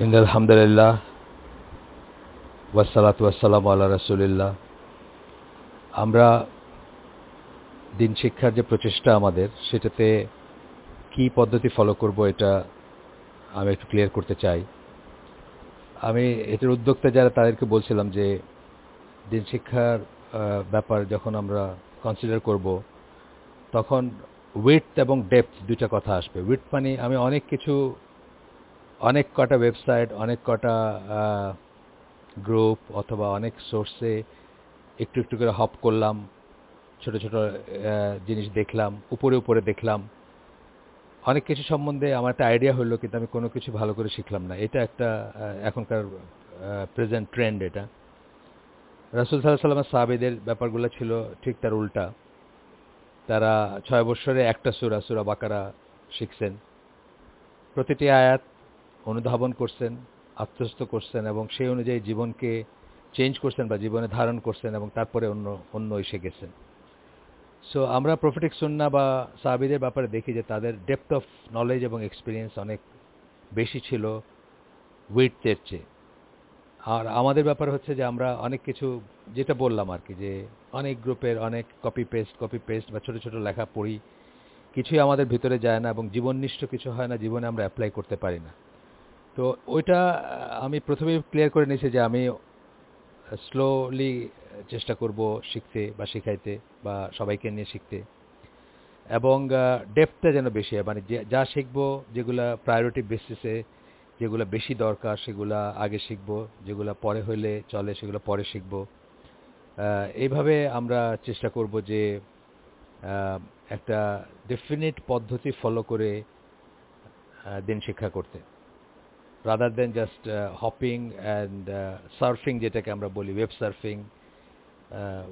In আলহামদুলিল্লাহ ওয়াসালাত ওয়াসালাম আল্লাহ রাসুলিল্লাহ আমরা দিন শিক্ষার যে প্রচেষ্টা আমাদের, সেটাতে কি পদ্ধতি ফলো করব এটা আমি একটু ক্লিয়ার করতে চাই। আমি এটার উদ্যোক্তা যারা তাদেরকে বলছিলাম যে দিন শিক্ষার ব্যাপার যখন আমরা কনসিডার করব, তখন উইথ এবং ডেপথ দুইটা কথা আসবে। উইথ মানে আমি অনেক কিছু অনেক কটা ওয়েবসাইট অনেক কটা গ্রুপ অথবা অনেক সোর্সে একটু একটু করে হপ করলাম, ছোট ছোট জিনিস দেখলাম, উপরে উপরে দেখলাম। অনেক কিছু সম্বন্ধে আমার একটা আইডিয়া হলো, কিন্তু আমি কোনো কিছু ভালো করে শিখলাম না। এটা একটা এখনকার প্রেজেন্ট ট্রেন্ড এটা। রাসুল সাল্লাহ সাল্লামের সাহাবিদের ব্যাপারগুলো ছিল ঠিক তার উল্টা। তারা ছয় বৎসরে একটা সুরা সুরা বাকারা শিখছেন। প্রতিটি আয়াত অনুধাবন করছেন, আত্মস্থ করছেন এবং সেই অনুযায়ী জীবনকে চেঞ্জ করছেন বা জীবনে ধারণ করছেন এবং তারপরে অন্য অন্য এসে গেছেন। সো আমরা প্রফিটিক সুন্না বা সাহাবিদের ব্যাপারে দেখি যে তাদের ডেপথ অফ নলেজ এবং এক্সপিরিয়েন্স অনেক বেশি ছিল উইথের চেয়ে। আর আমাদের ব্যাপার হচ্ছে যে আমরা অনেক কিছু, যেটা বললাম আর কি, যে অনেক গ্রুপের অনেক কপি পেস্ট কপি পেস্ট বা ছোটো ছোটো লেখা পড়ি, কিছুই আমাদের ভিতরে যায় না এবং জীবননিষ্ঠ কিছু হয় না, জীবনে আমরা অ্যাপ্লাই করতে পারি না। তো ওইটা আমি প্রথমেই ক্লিয়ার করে নিয়েছি যে আমি স্লোলি চেষ্টা করব শিখতে বা শেখাইতে বা সবাইকে নিয়ে শিখতে। এবং ডেপথটা যেন বেশি হয় মানে যা শিখব, যেগুলা প্রায়োরিটি বেসিসে যেগুলো বেশি দরকার, সেগুলো আগে শিখব, যেগুলো পরে হইলে চলে, সেগুলো পরে শিখব। এইভাবে আমরা চেষ্টা করব যে একটা ডেফিনিট পদ্ধতি ফলো করে দিন শিক্ষা করতে। Rather than just hopping and surfing যেটাকে আমরা বলি web surfing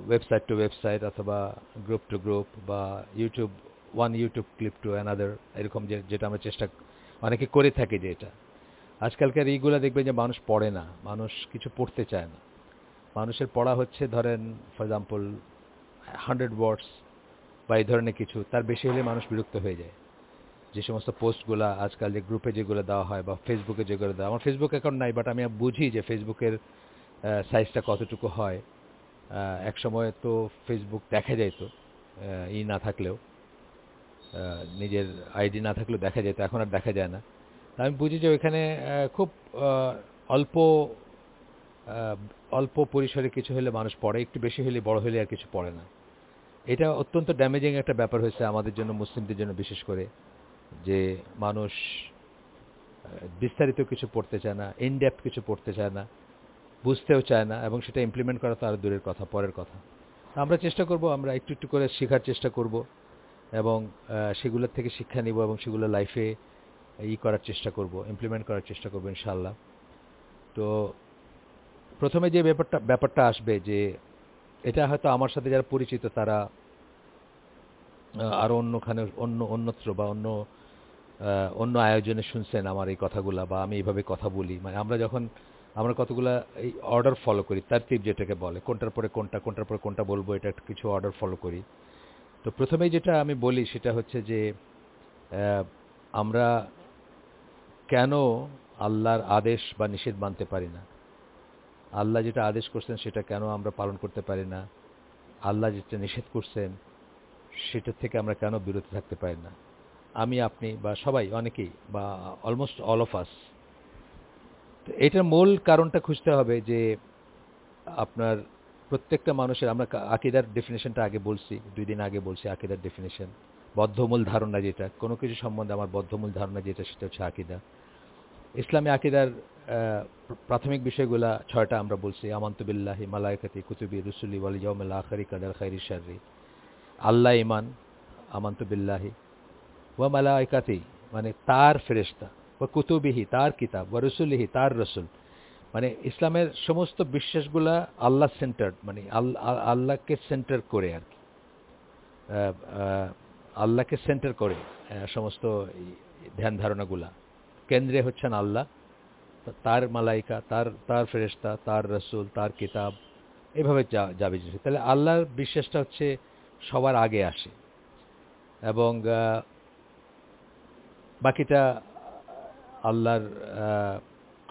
website to website অথবা গ্রুপ টু গ্রুপ বা YouTube one YouTube clip to another এরকম যে, যেটা আমরা চেষ্টা, অনেকে করে থাকি যে এটা। আজকালকার এইগুলো দেখবেন যে মানুষ পড়ে না, মানুষ কিছু পড়তে চায় না। মানুষের পড়া হচ্ছে ধরেন ফর এক্সাম্পল হান্ড্রেড ওয়ার্ডস বা এই ধরনের কিছু, তার বেশি হলে মানুষ বিরক্ত হয়ে যায়। যে সমস্ত পোস্টগুলো আজকাল যে গ্রুপে যেগুলো দেওয়া হয় বা ফেসবুকে যেগুলো দেওয়া আমার ফেসবুক অ্যাকাউন্ট নাই বাট আমি বুঝি যে ফেসবুকের সাইজটা কতটুকু হয়। এক সময় তো ফেসবুক দেখা যাইতো ই না থাকলেও নিজের আইডি না থাকলেও দেখা যেত এখন আর দেখা যায় না। আমি বুঝি যে ওইখানে খুব অল্প অল্প পরিসরে কিছু হলে মানুষ পড়ে, একটু বেশি হলে, বড় হলে আর কিছু পড়ে না। এটা অত্যন্ত ড্যামেজিং একটা ব্যাপার হয়েছে আমাদের জন্য, মুসলিমদের জন্য বিশেষ করে। যে মানুষ বিস্তারিত কিছু পড়তে চায় না ইনডেপথ কিছু পড়তে চায় না, বুঝতেও চায় না, এবং সেটা ইমপ্লিমেন্ট করা তো আরও দূরের কথা, পরের কথা। আমরা চেষ্টা করব, আমরা একটু একটু করে শেখার চেষ্টা করব, এবং সেগুলোর থেকে শিক্ষা নিব এবং সেগুলো লাইফে ই করার চেষ্টা করব ইমপ্লিমেন্ট করার চেষ্টা করব ইনশাল্লাহ তো, প্রথমে যে ব্যাপারটা ব্যাপারটা আসবে যে, এটা হয়তো আমার সাথে যারা পরিচিত, তারা আরও অন্যখানে, অন্য, অন্যত্র বা অন্য অন্য আয়োজনে শুনছেন আমার এই কথাগুলা বা আমি এইভাবে কথা বলি। মানে আমরা যখন, আমরা কতগুলা এই অর্ডার ফলো করি তার টিপ যেটাকে বলে, কোনটার পরে কোনটা, কোনটার পরে কোনটা বলব, এটা কিছু অর্ডার ফলো করি। তো প্রথমেই যেটা আমি বলি সেটা হচ্ছে যে আমরা কেন আল্লাহর আদেশ বা নিষেধ মানতে পারি না? আল্লাহ যেটা আদেশ করছেন সেটা কেন আমরা পালন করতে পারি না? আল্লাহ যেটা নিষেধ করছেন, সেটার থেকে আমরা কেন বিরত থাকতে পারি না? আমি, আপনি বা সবাই, অনেকেই, বা অলমোস্ট অল অফ আস তো এটার মূল কারণটা খুঁজতে হবে যে আপনার প্রত্যেকটা মানুষের, আমরা আকিদার ডেফিনেশনটা আগে বলছি, দুই দিন আগে বলছি আকিদার ডেফিনেশন বদ্ধমূল ধারণা যেটা, কোনো কিছু সম্বন্ধে আমার বদ্ধমূল ধারণা যেটা, সেটা হচ্ছে আকিদা। ইসলামী আকিদার প্রাথমিক বিষয়গুলা ছয়টা আমরা বলছি। আমান্তবিল্লাহি মালায়কাতি কুতুবি রসুলি ওয়ালি জমল আখারি কাদার খাইরি শারি আল্লাহ ইমান আমান্তবিল্লাহি ওয়া মালায়কাতি মানে তার ফেরেস্তা ও কুতুবিহি, তার কিতাব, ওয়া রসুলিহি, তার রসুল। মানে ইসলামের সমস্ত বিশ্বাসগুলা আল্লাহ সেন্টার্ড মানে আল্লাহকে সেন্টার করে আর কি। আল্লাহকে সেন্টার করে সমস্ত ধ্যান ধারণাগুলা। কেন্দ্রে হচ্ছেন আল্লাহ তার মালাইকা, তার তার ফেরেস্তা তার রসুল, তার কিতাব, এভাবে যাবে তাহলে আল্লাহর বিশ্বাসটা হচ্ছে সবার আগে আসে। এবং বাকিটা আল্লাহর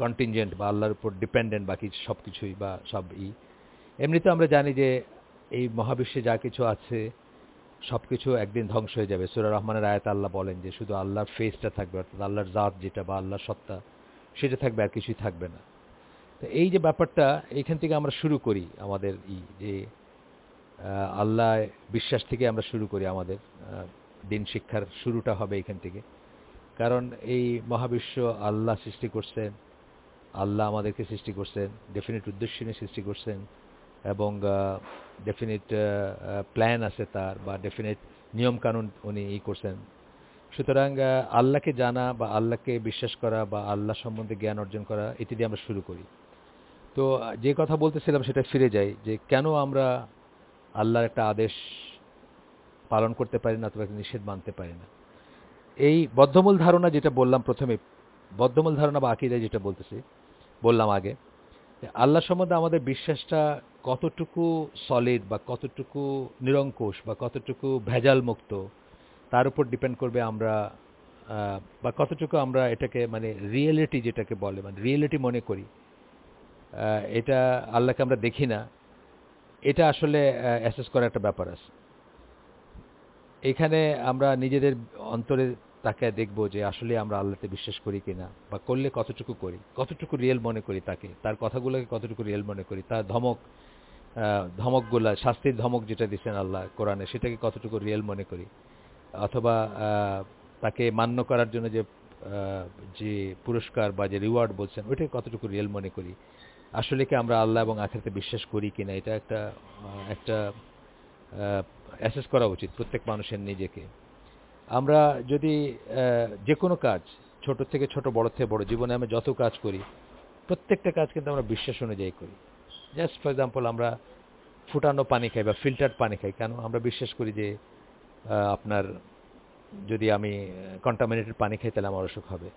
কন্টিনজেন্ট বা আল্লাহর উপর ডিপেন্ডেন্ট বাকি সব কিছুই বা সব ই এমনিতে আমরা জানি যে এই মহাবিশ্বে যা কিছু আছে সব কিছু একদিন ধ্বংস হয়ে যাবে। সুরা রহমানের আয়াত আল্লাহ বলেন যে শুধু আল্লাহর ফেসটা থাকবে, অর্থাৎ আল্লাহর জাত যেটা বা আল্লাহর সত্তা, সেটা থাকবে আর কিছুই থাকবে না। তো এই যে ব্যাপারটা এইখান থেকে আমরা শুরু করি আমাদের ই, যে আল্লাহ বিশ্বাস থেকে আমরা শুরু করি আমাদের দিন শিক্ষার শুরুটা হবে এখান থেকে। কারণ এই মহাবিশ্ব আল্লাহ সৃষ্টি করছেন, আল্লাহ আমাদেরকে সৃষ্টি করছেন ডেফিনেট উদ্দেশ্য নিয়ে সৃষ্টি করছেন, এবং ডেফিনেট প্ল্যান আছে তার বা ডেফিনেট নিয়মকানুন উনি ই করছেন। সুতরাং আল্লাহকে জানা বা আল্লাহকে বিশ্বাস করা বা আল্লাহ সম্বন্ধে জ্ঞান অর্জন করা এটি দিয়ে আমরা শুরু করি। তো, যে কথা বলতেছিলাম সেটা ফিরে যাই, যে কেন আমরা আল্লাহর একটা আদেশ পালন করতে পারি না অথবা একটা নিষেধ মানতে পারি না। এই বদ্ধমূল ধারণা যেটা বললাম প্রথমে, বদ্ধমূল ধারণা বা আকিদায় যেটা বলতেছি, বললাম আগে আল্লাহ সম্বন্ধে আমাদের বিশ্বাসটা কতটুকু সলিড বা কতটুকু নিরঙ্কুশ বা কতটুকু ভেজাল মুক্ত তার উপর ডিপেন্ড করবে আমরা বা কতটুকু আমরা এটাকে মানে রিয়েলিটি যেটাকে বলে মানে রিয়েলিটি মনে করি। এটা আল্লাহকে আমরা দেখি না। এটা আসলে অ্যাসেস করার একটা ব্যাপার আছে। এখানে আমরা নিজেদের অন্তরে তাকে দেখব যে আসলে আমরা আল্লাহতে বিশ্বাস করি কিনা, বা করলে কতটুকু করি, কতটুকু রিয়েল মনে করি তাকে, তার কথাগুলোকে কতটুকু রিয়েল মনে করি, তার ধমক ধমকগুলা, শাস্তির ধমক যেটা দিচ্ছেন আল্লাহ কোরআনে, সেটাকে কতটুকু রিয়েল মনে করি, অথবা তাকে মান্য করার জন্য যে যে পুরস্কার বা যে রিওয়ার্ড বলছেন, ওইটাকে কতটুকু রিয়েল মনে করি, আসলে কি আমরা আল্লাহ এবং আখেরাতে বিশ্বাস করি কিনা, এটা একটা একটা অ্যাসেস করা উচিত প্রত্যেক মানুষের নিজেকে। আমরা যদি যে কোনো কাজ, ছোট থেকে ছোট, বড় থেকে বড়, জীবনে আমরা যত কাজ করি, প্রত্যেকটা কাজ কিন্তু আমরা বিশ্বাস অনুযায়ী করি। জাস্ট ফর এক্সাম্পল আমরা ফুটানো পানি খাই বা ফিল্টার্ড পানি খাই, কেন? আমরা বিশ্বাস করি যে আপনার যদি আমি কন্টামিনেটেড পানি খাই, তাহলে আমার অসুখ হবে।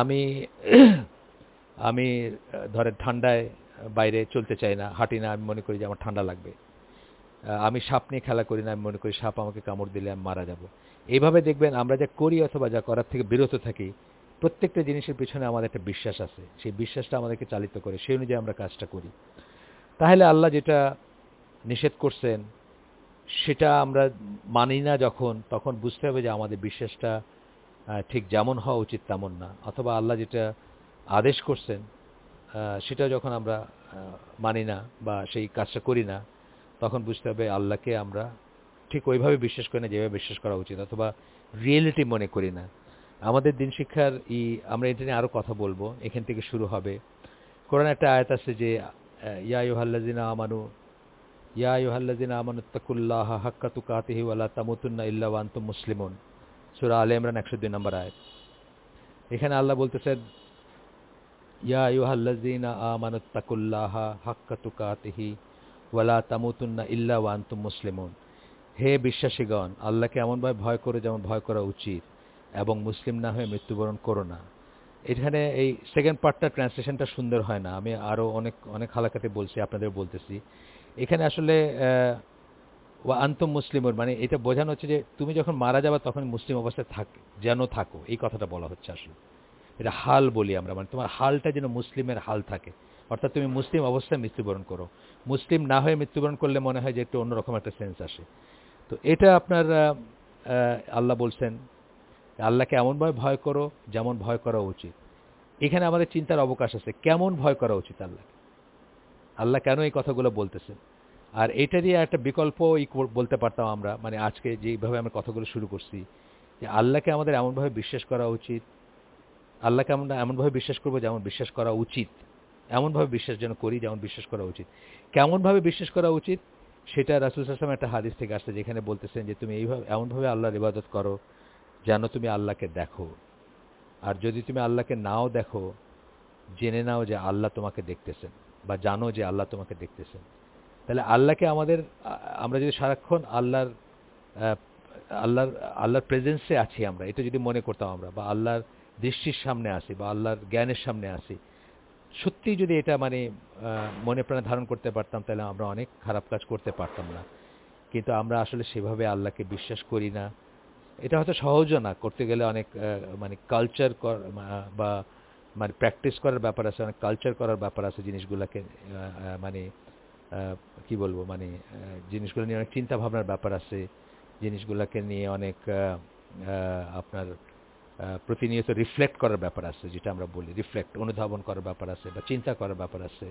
আমি আমি ধরেন ঠান্ডায় বাইরে চলতে চাই না, হাঁটি না, আমি মনে করি যে আমার ঠান্ডা লাগবে। আমি সাপ নিয়ে খেলা করি না, আমি মনে করি সাপ আমাকে কামড় দিলে আমি মারা যাব। এইভাবে দেখবেন আমরা যা করি অথবা যা করার থেকে বিরত থাকি, প্রত্যেকটা জিনিসের পিছনে আমাদের একটা বিশ্বাস আছে। সেই বিশ্বাসটা আমাদেরকে চালিত করে, সেই অনুযায়ী আমরা কাজটা করি। তাহলে আল্লাহ যেটা নিষেধ করছেন, সেটা আমরা মানি না যখন, তখন বুঝতে হবে যে আমাদের বিশ্বাসটা ঠিক যেমন হওয়া উচিত তেমন না। অথবা আল্লাহ যেটা আদেশ করছেন সেটা যখন আমরা মানি না বা সেই কাজটা করি না তখন বুঝতে হবে আল্লাহকে আমরা ঠিক ওইভাবে বিশ্বাস করি না, যেভাবে বিশ্বাস করা উচিত, অথবা রিয়েলিটি মনে করি না। আমাদের দিন শিক্ষার ই, আমরা এটা নিয়ে আরও কথা বলব, এখান থেকে শুরু হবে। কোরআন একটা আয়াত আছে যে, ইয়া ইউহাল্লাজিনা আমানু, ইয়া ইউহাল্লাজিনা আমানুত্তাকুল্লাহ হাক্কা তুকাতিহি ওয়ালা তামুতুন্না ইল্লা ওয়ান্তুম মুসলিমুন। সুরা আলে ইমরান একশো দুই নম্বর আয়াত। এখানে আল্লাহ বলতেছেন ইয়া ইউহাল্লাজিনা আমানুত্তাকুল্লাহ হাক্কা তুকাতিহি ওয়ালা তামুতুন্না ইল্লা ওয়ান্তুম মুসলিমুন। হে বিশ্বাসীগণ, আল্লাহকে এমনভাবে ভয় করে যেমন ভয় করা উচিত, এবং মুসলিম না হয়ে মৃত্যুবরণ করো না। এখানে এই সেকেন্ড পার্টটা ট্রান্সলেশনটা সুন্দর হয় না, আমি আরও অনেক অনেক হালাকাতে বলছি, আপনাদের বলতেছি। এখানে আসলে ওয়া আন্তম মুসলিমর মানে এটা বোঝানো হচ্ছে যে তুমি যখন মারা যাবা তখন মুসলিম অবস্থায় থাক, যেন থাকো, এই কথাটা বলা হচ্ছে আসলে। এটা হাল বলি আমরা মানে তোমার হালটা যেন মুসলিমের হাল থাকে। অর্থাৎ তুমি মুসলিম অবস্থায় মৃত্যুবরণ করো। মুসলিম না হয়ে মৃত্যুবরণ করলে মনে হয় যে একটু অন্যরকম একটা সেন্স আসে। তো এটা আপনার আল্লাহ বলছেন, আল্লাহকে এমনভাবে ভয় করো যেমন ভয় করা উচিত। এখানে আমাদের চিন্তার অবকাশ আছে, কেমন ভয় করা উচিত আল্লাহ আল্লাহ কেন এই কথাগুলো বলতেছেন? আর এটা দিয়ে একটা বিকল্প বলতে পারতাম আমরা মানে আজকে যেভাবে আমরা কথাগুলো শুরু করছি, যে আল্লাহকে আমাদের এমনভাবে বিশ্বাস করা উচিত আল্লাহকে আমরা এমনভাবে বিশ্বাস করব যেমন বিশ্বাস করা উচিত। এমনভাবে বিশ্বাস যেন করি যেমন বিশ্বাস করা উচিত। কেমনভাবে বিশ্বাস করা উচিত? সেটা রাসুল আসলাম একটা হাদিস থেকে আসছে যেখানে বলতেছেন যে তুমি এইভাবে, এমনভাবে আল্লাহর ইবাদত করো যেন তুমি আল্লাহকে দেখো। আর যদি তুমি আল্লাহকে নাও দেখো, জেনে নাও যে আল্লাহ তোমাকে দেখতেছেন বা জানো যে আল্লাহ তোমাকে দেখতেছেন। তাহলে আল্লাহকে আমাদের, আমরা যদি সারাক্ষণ আল্লাহর আল্লাহর আল্লাহর প্রেজেন্সে আছি আমরা, এটা যদি মনে করতাম আমরা, বা আল্লাহর দৃষ্টির সামনে আসি বা আল্লাহর জ্ঞানের সামনে আসি। সত্যি যদি এটা মানে মনে প্রাণে ধারণ করতে পারতাম, তাহলে আমরা অনেক খারাপ কাজ করতে পারতাম না। কিন্তু আমরা আসলে সেভাবে আল্লাহকে বিশ্বাস করি না। এটা হয়তো সহজও না, করতে গেলে অনেক মানে কালচার বা মানে প্র্যাকটিস করার ব্যাপার আছে, অনেক কালচার করার ব্যাপার আছে জিনিসগুলোকে মানে কি বলব মানে জিনিসগুলো নিয়ে অনেক চিন্তা ভাবনার ব্যাপার আছে। জিনিসগুলোকে নিয়ে অনেক আপনার প্রতিনিয়ত রিফ্লেক্ট করার ব্যাপার আছে, যেটা আমরা বলি। রিফ্লেক্ট অনুধাবন করার ব্যাপার আছে বা চিন্তা করার ব্যাপার আছে।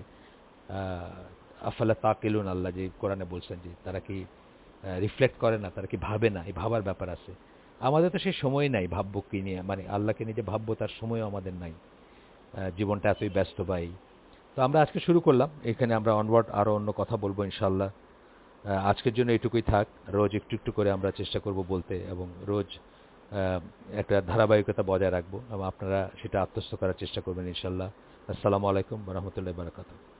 আফালা তাকিলুন, আল্লাহ যে কোরআনে বলছেন যে তারা কি রিফ্লেক্ট করে না, তারা কি ভাবে না? এই ভাবার ব্যাপার আছে। আমাদের তো সেই সময় নাই ভাববো কি নিয়ে মানে আল্লাহকে নিয়ে যে ভাববো তার সময়ও আমাদের নাই। জীবনটা এতই ব্যস্ত পাই তো আমরা আজকে শুরু করলাম। এখানে আমরা অনওয়ার্ড আরও অন্য কথা বলব ইনশাল্লাহ আজকের জন্য এটুকুই থাক। রোজ একটু একটু করে আমরা চেষ্টা করব বলতে এবং রোজ একটা ধারাবাহিকতা বজায় রাখব এবং আপনারা সেটা আত্মস্থ করার চেষ্টা করবেন ইনশাল্লাহ আসসালামু আলাইকুম রহমতুল্লাহ বারাকাতুহ।